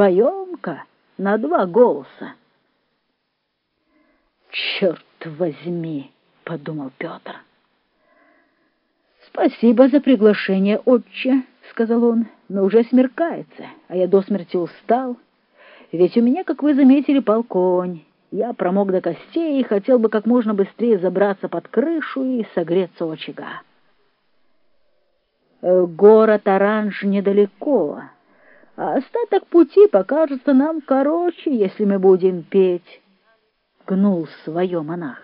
Споем-ка на два голоса. «Черт возьми!» — подумал Петр. «Спасибо за приглашение, отче», — сказал он, — «но уже смеркается, а я до смерти устал. Ведь у меня, как вы заметили, полконь. Я промок до костей и хотел бы как можно быстрее забраться под крышу и согреться очага. Э, город Оранж недалеко, а остаток пути покажется нам короче, если мы будем петь», — гнул свое монах.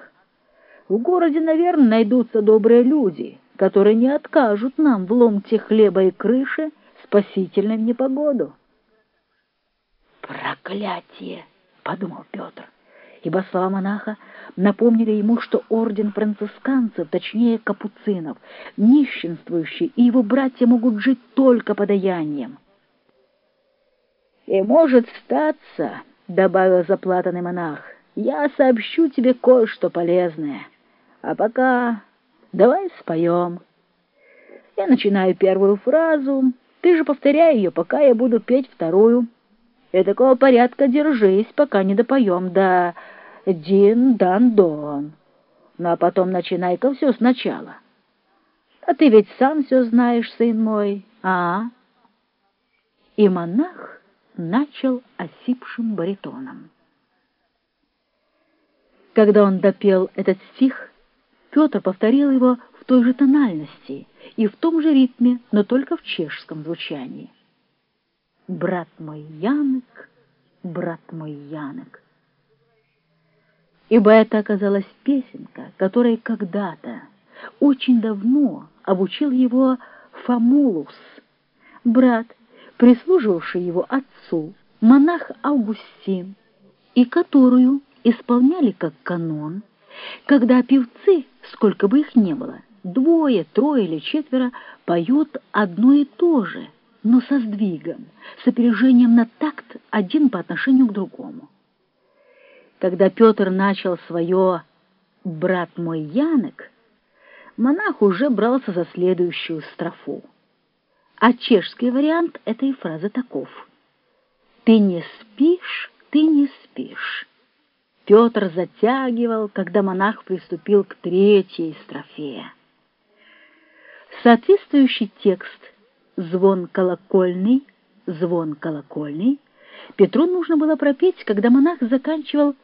«В городе, наверное, найдутся добрые люди» которые не откажут нам в ломте хлеба и крыши спасительной непогоду. «Проклятие!» — подумал Петр, ибо слова монаха напомнили ему, что орден францисканцев, точнее капуцинов, нищенствующий, и его братья могут жить только подаянием. «И может статься, — добавил заплатанный монах, — я сообщу тебе кое-что полезное, а пока Давай споем. Я начинаю первую фразу, ты же повторяй ее, пока я буду петь вторую. И такого порядка держись, пока не допоем до «дин-дан-дон». Ну, а потом начинай-ка все сначала. А ты ведь сам все знаешь, сын мой, а? И монах начал осипшим баритоном. Когда он допел этот стих, Петр повторил его в той же тональности и в том же ритме, но только в чешском звучании. «Брат мой Янок, брат мой Янок». Ибо это оказалась песенка, которой когда-то, очень давно обучил его Фамулус, брат, прислуживавший его отцу, монах Августин, и которую исполняли как канон, когда певцы сколько бы их ни было, двое, трое или четверо поют одно и то же, но со сдвигом, с опережением на такт один по отношению к другому. Когда Петр начал свое «брат мой Янок», монах уже брался за следующую строфу. А чешский вариант этой фразы таков. «Ты не спишь, ты не спишь». Петр затягивал, когда монах приступил к третьей строфе. Соответствующий текст «Звон колокольный», «Звон колокольный» Петру нужно было пропеть, когда монах заканчивал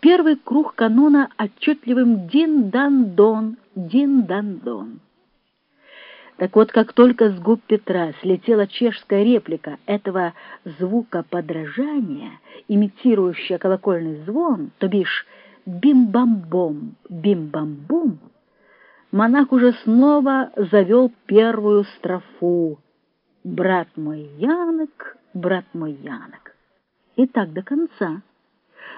первый круг канона отчетливым «Дин-дан-дон, дин-дан-дон». Так вот, как только с губ Петра слетела чешская реплика этого звука подражания, имитирующая колокольный звон, то бишь «бим-бам-бом, бим-бам-бум», монах уже снова завел первую строфу «Брат мой Янок, брат мой Янок». И так до конца.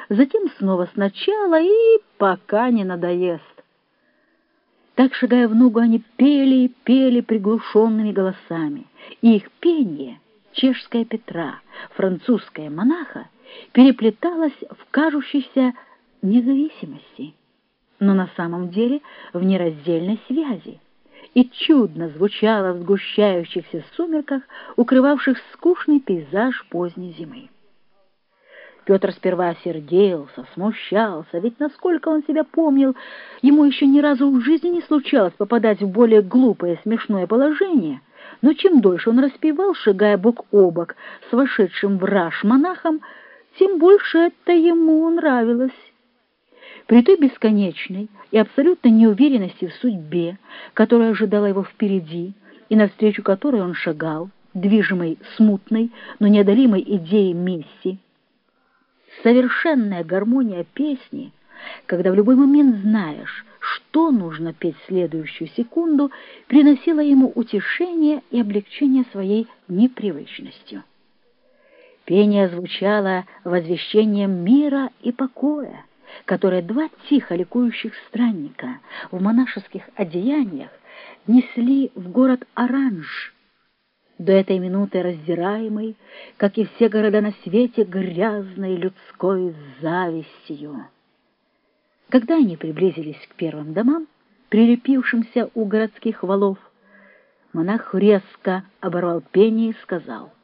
Затем снова сначала и пока не надоест. Так, шагая в ногу, они пели и пели приглушенными голосами, и их пение, чешская Петра, французская монаха, переплеталось в кажущейся независимости, но на самом деле в нераздельной связи, и чудно звучало в сгущающихся сумерках, укрывавших скучный пейзаж поздней зимы. Петр сперва сердился, смущался, ведь, насколько он себя помнил, ему еще ни разу в жизни не случалось попадать в более глупое смешное положение, но чем дольше он распевал, шагая бок о бок с вошедшим в раж монахом, тем больше это ему нравилось. При той бесконечной и абсолютной неуверенности в судьбе, которая ожидала его впереди и навстречу которой он шагал, движимой смутной, но неодолимой идеей мести, совершенная гармония песни, когда в любой момент знаешь, что нужно петь следующую секунду, приносила ему утешение и облегчение своей непривычностью. Пение звучало возвещением мира и покоя, которое два тихо ликующих странника в монашеских одеяниях несли в город Оранж, до этой минуты раздираемый, как и все города на свете, грязной людской завистью. Когда они приблизились к первым домам, прилепившимся у городских валов, монах резко оборвал пение и сказал —